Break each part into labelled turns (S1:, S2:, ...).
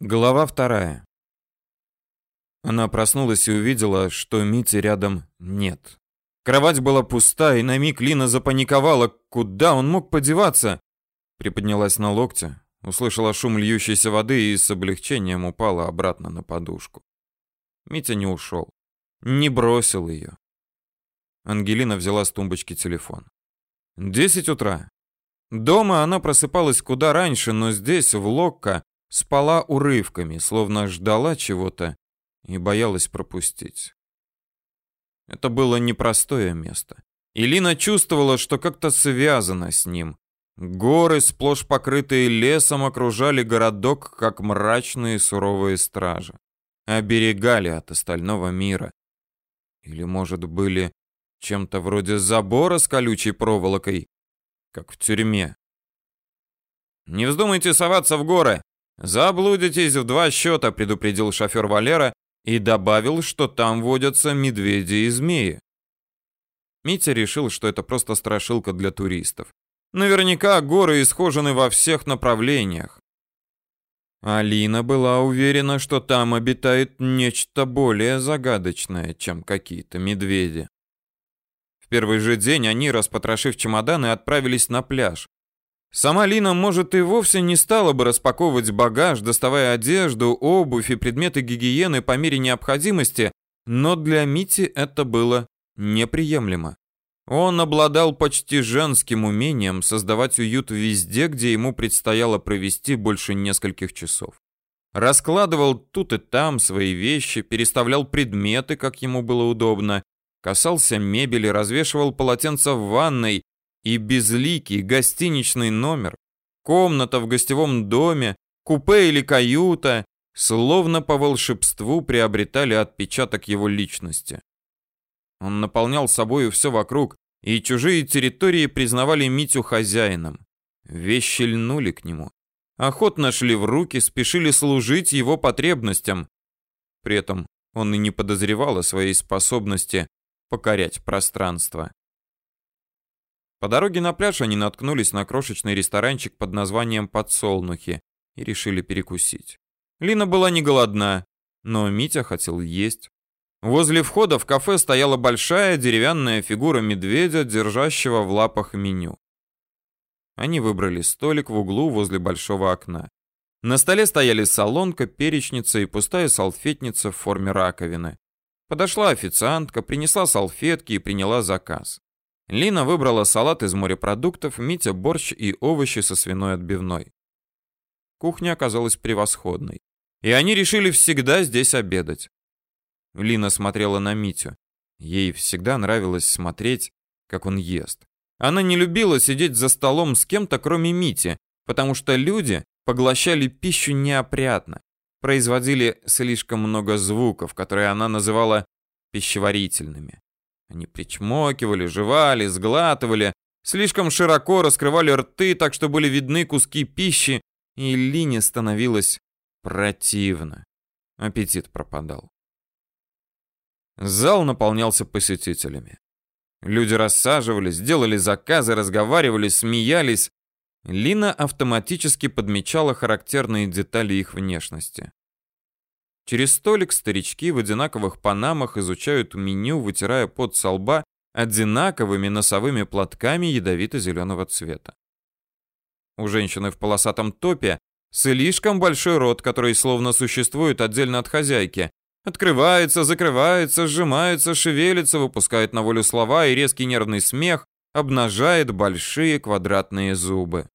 S1: Глава вторая. Она проснулась и увидела, что Мити рядом нет. Кровать была пуста, и на миг Лина запаниковала. Куда он мог подеваться? Приподнялась на локте, услышала шум льющейся воды и с облегчением упала обратно на подушку. Митя не ушел, не бросил ее. Ангелина взяла с тумбочки телефон. Десять утра. Дома она просыпалась куда раньше, но здесь, в Локко, спала урывками, словно ждала чего-то и боялась пропустить. Это было непростое место. Илина чувствовала, что как-то связано с ним. Горы, сплошь покрытые лесом, окружали городок, как мрачные суровые стражи. Оберегали от остального мира. Или, может, были чем-то вроде забора с колючей проволокой, как в тюрьме. «Не вздумайте соваться в горы!» «Заблудитесь в два счета», — предупредил шофер Валера и добавил, что там водятся медведи и змеи. Митя решил, что это просто страшилка для туристов. Наверняка горы исхожены во всех направлениях. Алина была уверена, что там обитает нечто более загадочное, чем какие-то медведи. В первый же день они, распотрошив чемоданы, отправились на пляж. Сама Лина, может, и вовсе не стала бы распаковывать багаж, доставая одежду, обувь и предметы гигиены по мере необходимости, но для Мити это было неприемлемо. Он обладал почти женским умением создавать уют везде, где ему предстояло провести больше нескольких часов. Раскладывал тут и там свои вещи, переставлял предметы, как ему было удобно, касался мебели, развешивал полотенца в ванной, и безликий гостиничный номер, комната в гостевом доме, купе или каюта, словно по волшебству приобретали отпечаток его личности. Он наполнял собою все вокруг, и чужие территории признавали Митю хозяином. Вещи льнули к нему. Охотно шли в руки, спешили служить его потребностям. При этом он и не подозревал о своей способности покорять пространство. По дороге на пляж они наткнулись на крошечный ресторанчик под названием «Подсолнухи» и решили перекусить. Лина была не голодна, но Митя хотел есть. Возле входа в кафе стояла большая деревянная фигура медведя, держащего в лапах меню. Они выбрали столик в углу возле большого окна. На столе стояли солонка, перечница и пустая салфетница в форме раковины. Подошла официантка, принесла салфетки и приняла заказ. Лина выбрала салат из морепродуктов, Митя борщ и овощи со свиной отбивной. Кухня оказалась превосходной, и они решили всегда здесь обедать. Лина смотрела на Митю. Ей всегда нравилось смотреть, как он ест. Она не любила сидеть за столом с кем-то, кроме Мити, потому что люди поглощали пищу неопрятно, производили слишком много звуков, которые она называла пищеварительными. Они причмокивали, жевали, сглатывали, слишком широко раскрывали рты, так что были видны куски пищи, и Лине становилось противно. Аппетит пропадал. Зал наполнялся посетителями. Люди рассаживались, делали заказы, разговаривали, смеялись. Лина автоматически подмечала характерные детали их внешности. Через столик старички в одинаковых панамах изучают меню, вытирая пот со лба одинаковыми носовыми платками ядовито-зеленого цвета. У женщины в полосатом топе слишком большой рот, который словно существует отдельно от хозяйки. Открывается, закрывается, сжимается, шевелится, выпускает на волю слова, и резкий нервный смех обнажает большие квадратные зубы.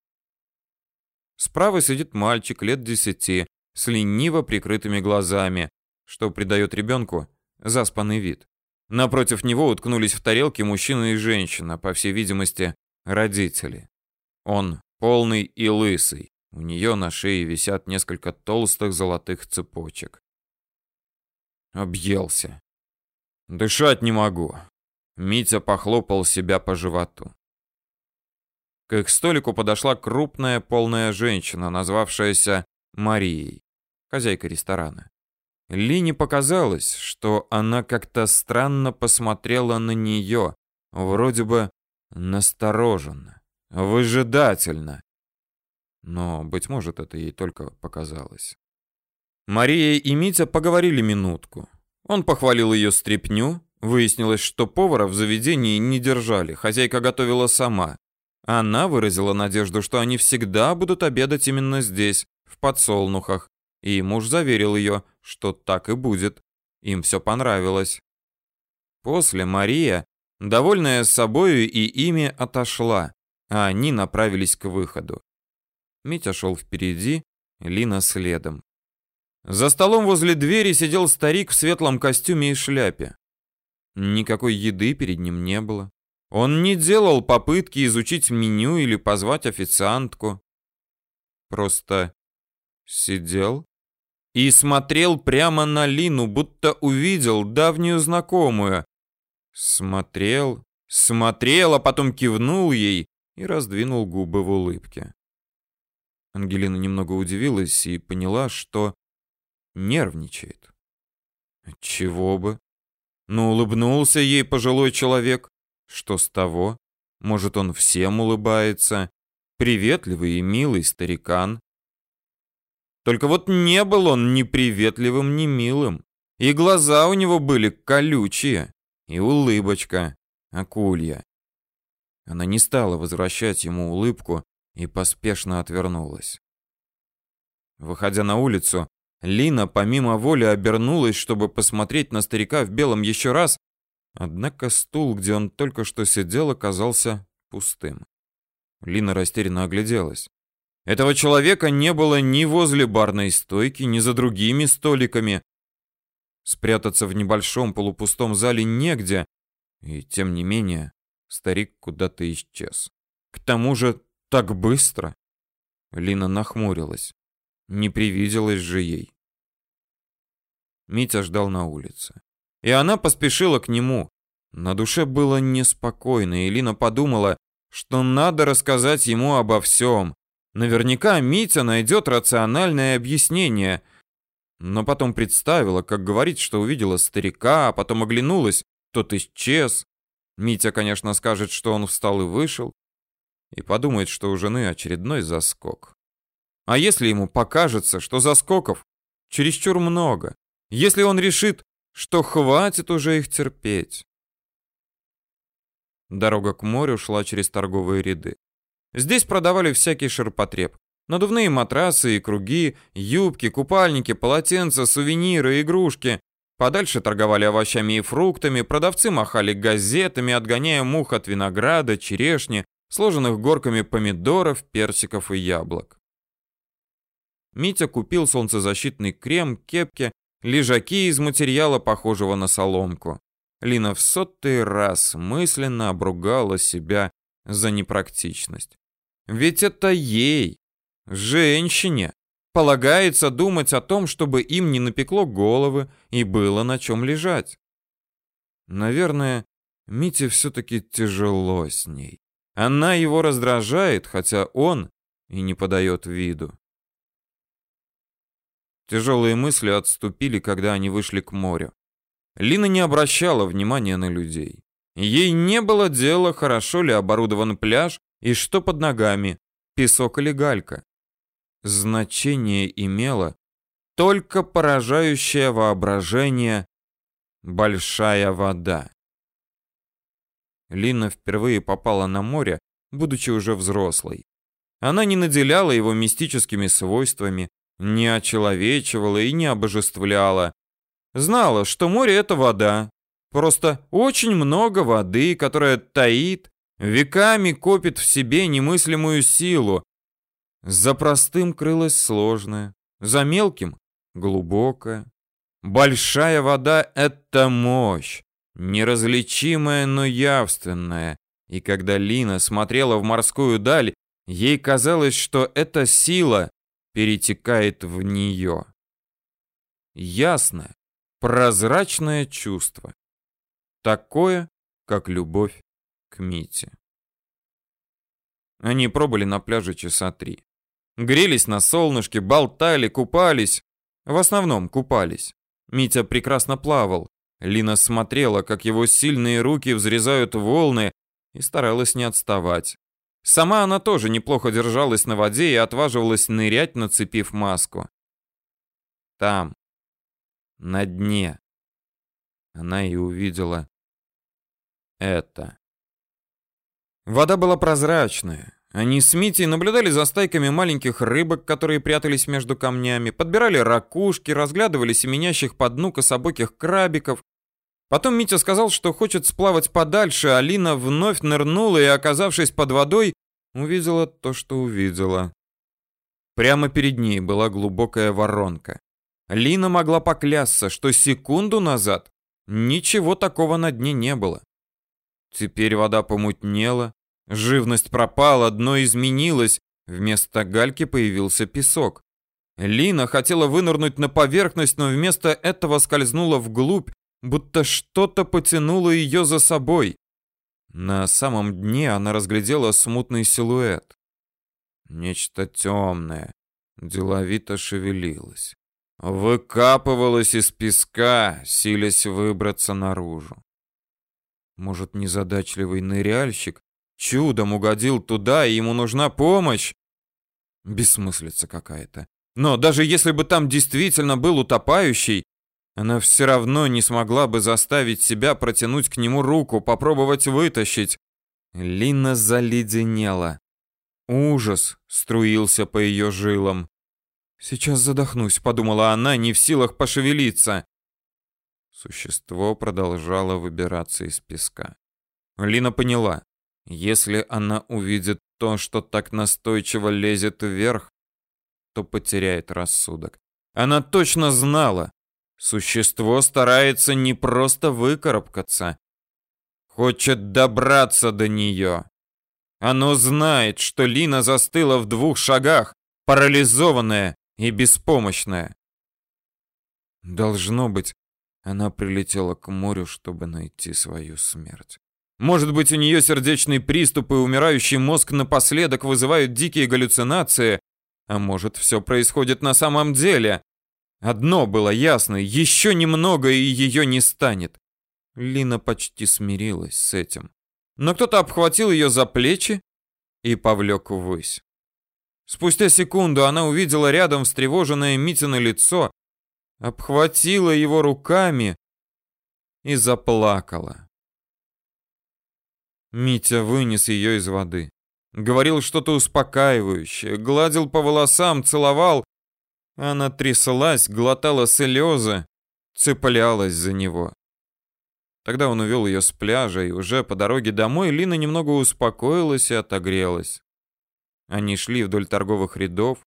S1: Справа сидит мальчик лет десяти, с лениво прикрытыми глазами, что придает ребенку заспанный вид. Напротив него уткнулись в тарелки мужчина и женщина, по всей видимости, родители. Он полный и лысый. У нее на шее висят несколько толстых золотых цепочек. Объелся. Дышать не могу. Митя похлопал себя по животу. К их столику подошла крупная полная женщина, назвавшаяся Марией, хозяйкой ресторана. Лине показалось, что она как-то странно посмотрела на нее, вроде бы настороженно, выжидательно. Но, быть может, это ей только показалось. Мария и Митя поговорили минутку. Он похвалил ее стряпню, выяснилось, что повара в заведении не держали, хозяйка готовила сама. Она выразила надежду, что они всегда будут обедать именно здесь, в подсолнухах, и муж заверил ее, что так и будет. Им все понравилось. После Мария, довольная собою и ими, отошла, а они направились к выходу. Митя шел впереди, Лина следом. За столом возле двери сидел старик в светлом костюме и шляпе. Никакой еды перед ним не было. Он не делал попытки изучить меню или позвать официантку. Просто сидел и смотрел прямо на Лину, будто увидел давнюю знакомую. Смотрел, смотрел, а потом кивнул ей и раздвинул губы в улыбке. Ангелина немного удивилась и поняла, что нервничает. Чего бы? Ну, улыбнулся ей пожилой человек. Что с того? Может, он всем улыбается. Приветливый и милый старикан. Только вот не был он ни приветливым, ни милым. И глаза у него были колючие, и улыбочка акулья. Она не стала возвращать ему улыбку и поспешно отвернулась. Выходя на улицу, Лина помимо воли обернулась, чтобы посмотреть на старика в белом еще раз, однако стул, где он только что сидел, оказался пустым. Лина растерянно огляделась. Этого человека не было ни возле барной стойки, ни за другими столиками. Спрятаться в небольшом полупустом зале негде, и тем не менее старик куда-то исчез. К тому же так быстро. Лина нахмурилась. Не привиделось же ей. Митя ждал на улице. И она поспешила к нему. На душе было неспокойно, и Лина подумала, что надо рассказать ему обо всем. Наверняка Митя найдет рациональное объяснение. Но потом представила, как говорит, что увидела старика, а потом оглянулась, тот исчез. Митя, конечно, скажет, что он встал и вышел, и подумает, что у жены очередной заскок. А если ему покажется, что заскоков чересчур много, если он решит, что хватит уже их терпеть? Дорога к морю шла через торговые ряды. Здесь продавали всякий ширпотреб. Надувные матрасы и круги, юбки, купальники, полотенца, сувениры, игрушки. Подальше торговали овощами и фруктами, продавцы махали газетами, отгоняя мух от винограда, черешни, сложенных горками помидоров, персиков и яблок. Митя купил солнцезащитный крем, кепки, лежаки из материала, похожего на соломку. Лина в сотый раз мысленно обругала себя за непрактичность. Ведь это ей, женщине, полагается думать о том, чтобы им не напекло головы и было на чем лежать. Наверное, Мите все-таки тяжело с ней. Она его раздражает, хотя он и не подает виду. Тяжелые мысли отступили, когда они вышли к морю. Лина не обращала внимания на людей. Ей не было дела, хорошо ли оборудован пляж и что под ногами, песок или галька. Значение имело только поражающее воображение большая вода. Лина впервые попала на море, будучи уже взрослой. Она не наделяла его мистическими свойствами, не очеловечивала и не обожествляла. Знала, что море — это вода. Просто очень много воды, которая таит, веками копит в себе немыслимую силу. За простым крылось сложное, за мелким — глубокое. Большая вода — это мощь, неразличимая, но явственная. И когда Лина смотрела в морскую даль, ей казалось, что эта сила перетекает в нее. Ясное, прозрачное чувство. Такое, как любовь к Мите. Они пробыли на пляже часа три. Грелись на солнышке, болтали, купались. В основном купались. Митя прекрасно плавал. Лина смотрела, как его сильные руки взрезают волны, и старалась не отставать. Сама она тоже неплохо держалась на воде и отваживалась нырять, нацепив маску. там, на дне, она и увидела это. Вода была прозрачная. Они с Митей наблюдали за стайками маленьких рыбок, которые прятались между камнями, подбирали ракушки, разглядывали семенящих по дну кособоких крабиков. Потом Митя сказал, что хочет сплавать подальше, а Алина вновь нырнула и, оказавшись под водой, увидела то, что увидела. Прямо перед ней была глубокая воронка. Лина могла поклясться, что секунду назад ничего такого на дне не было. Теперь вода помутнела, живность пропала, дно изменилось, вместо гальки появился песок. Лина хотела вынырнуть на поверхность, но вместо этого скользнула вглубь, будто что-то потянуло ее за собой. На самом дне она разглядела смутный силуэт. Нечто темное, деловито шевелилось. Выкапывалось из песка, силясь выбраться наружу. Может, незадачливый ныряльщик чудом угодил туда, и ему нужна помощь? Бессмыслица какая-то. Но даже если бы там действительно был утопающий, она все равно не смогла бы заставить себя протянуть к нему руку, попробовать вытащить. Лина заледенела. Ужас струился по ее жилам. «Сейчас задохнусь», — подумала она, не в силах пошевелиться. Существо продолжало выбираться из песка. Лина поняла, если она увидит то, что так настойчиво лезет вверх, то потеряет рассудок. Она точно знала, существо старается не просто выкарабкаться, хочет добраться до нее. Оно знает, что Лина застыла в двух шагах, парализованная и беспомощная. Должно быть, она прилетела к морю, чтобы найти свою смерть. Может быть, у нее сердечный приступ и умирающий мозг напоследок вызывают дикие галлюцинации, а может, все происходит на самом деле. Одно было ясно, еще немного, и ее не станет. Лина почти смирилась с этим. Но кто-то обхватил ее за плечи и повлек ввысь. Спустя секунду она увидела рядом встревоженное Митино лицо обхватила его руками и заплакала. Митя вынес ее из воды. Говорил что-то успокаивающее, гладил по волосам, целовал. Она тряслась, глотала слезы, цеплялась за него. Тогда он увел ее с пляжа, и уже по дороге домой Лина немного успокоилась и отогрелась. Они шли вдоль торговых рядов,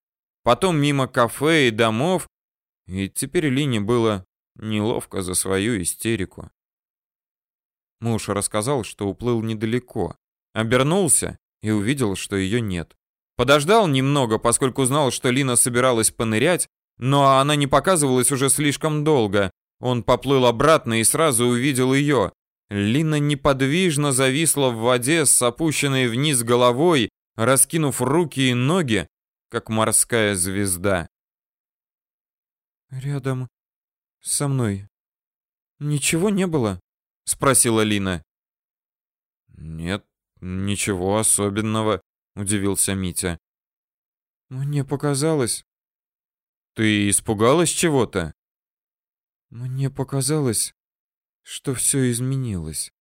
S1: потом мимо кафе и домов, и теперь Лине было неловко за свою истерику. Муж рассказал, что уплыл недалеко. Обернулся и увидел, что ее нет. Подождал немного, поскольку знал, что Лина собиралась понырять, но она не показывалась уже слишком долго. Он поплыл обратно и сразу увидел ее. Лина неподвижно зависла в воде с опущенной вниз головой, раскинув руки и ноги, как морская звезда. Рядом со мной ничего не было? спросила Лина. Нет, ничего особенного, удивился Митя. Мне показалось. Ты испугалась чего-то? Мне показалось, что все изменилось.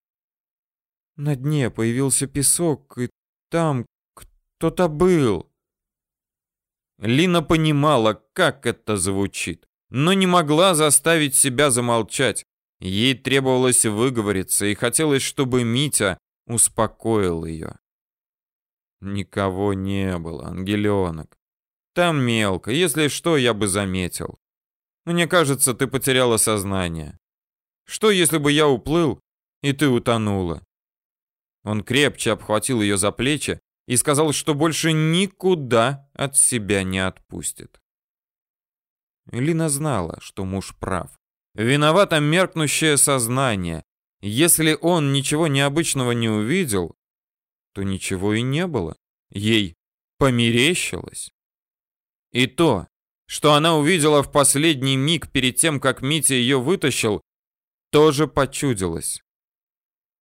S1: На дне появился песок, и там кто-то был. Лина понимала, как это звучит но не могла заставить себя замолчать. Ей требовалось выговориться, и хотелось, чтобы Митя успокоил ее. Никого не было, ангеленок. Там мелко, если что, я бы заметил. Мне кажется, ты потеряла сознание. Что, если бы я уплыл, и ты утонула? Он крепче обхватил ее за плечи и сказал, что больше никуда от себя не отпустит. Лина знала, что муж прав. Виновато меркнущее сознание. Если он ничего необычного не увидел, то ничего и не было. Ей померещилось. И то, что она увидела в последний миг перед тем, как Митя ее вытащил, тоже почудилось.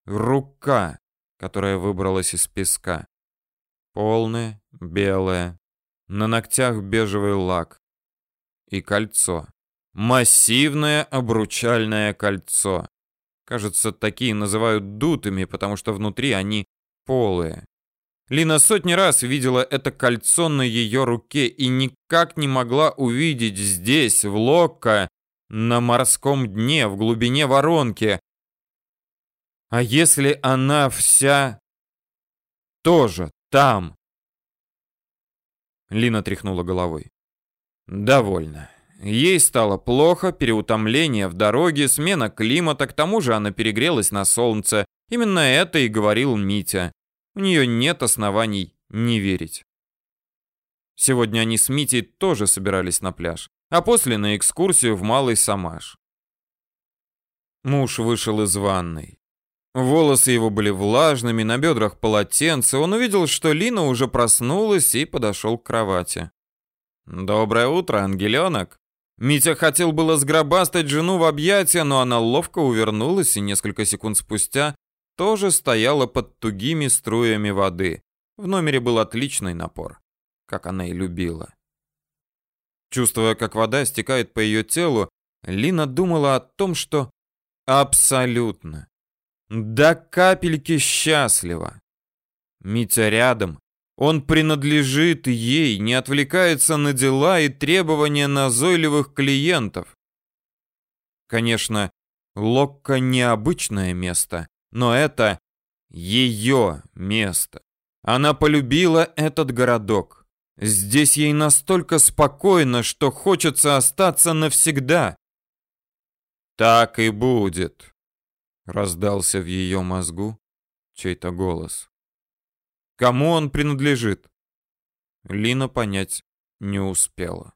S1: Рука, которая выбралась из песка. Полная, белая, на ногтях бежевый лак и кольцо. массивное обручальное кольцо. Кажется, такие называют дутыми, потому что внутри они полые. Лина сотни раз видела это кольцо на ее руке и никак не могла увидеть здесь, в Локко, на морском дне, в глубине воронки. А если она вся тоже там? Лина тряхнула головой. Довольно. Ей стало плохо, переутомление в дороге, смена климата, к тому же она перегрелась на солнце. Именно это и говорил Митя. У нее нет оснований не верить. Сегодня они с Митей тоже собирались на пляж, а после на экскурсию в Малый Самаш. Муж вышел из ванной. Волосы его были влажными, на бедрах полотенце. Он увидел, что Лина уже проснулась и подошел к кровати. «Доброе утро, ангеленок!» Митя хотел было сгробастать жену в объятия, но она ловко увернулась и несколько секунд спустя тоже стояла под тугими струями воды. В номере был отличный напор, как она и любила. Чувствуя, как вода стекает по ее телу, Лина думала о том, что абсолютно, до капельки счастлива. Митя рядом, он принадлежит ей, не отвлекается на дела и требования назойливых клиентов. Конечно, Локко необычное место, но это ее место. Она полюбила этот городок. Здесь ей настолько спокойно, что хочется остаться навсегда. Так и будет, раздался в ее мозгу чей-то голос. Кому он принадлежит? Лина понять не успела.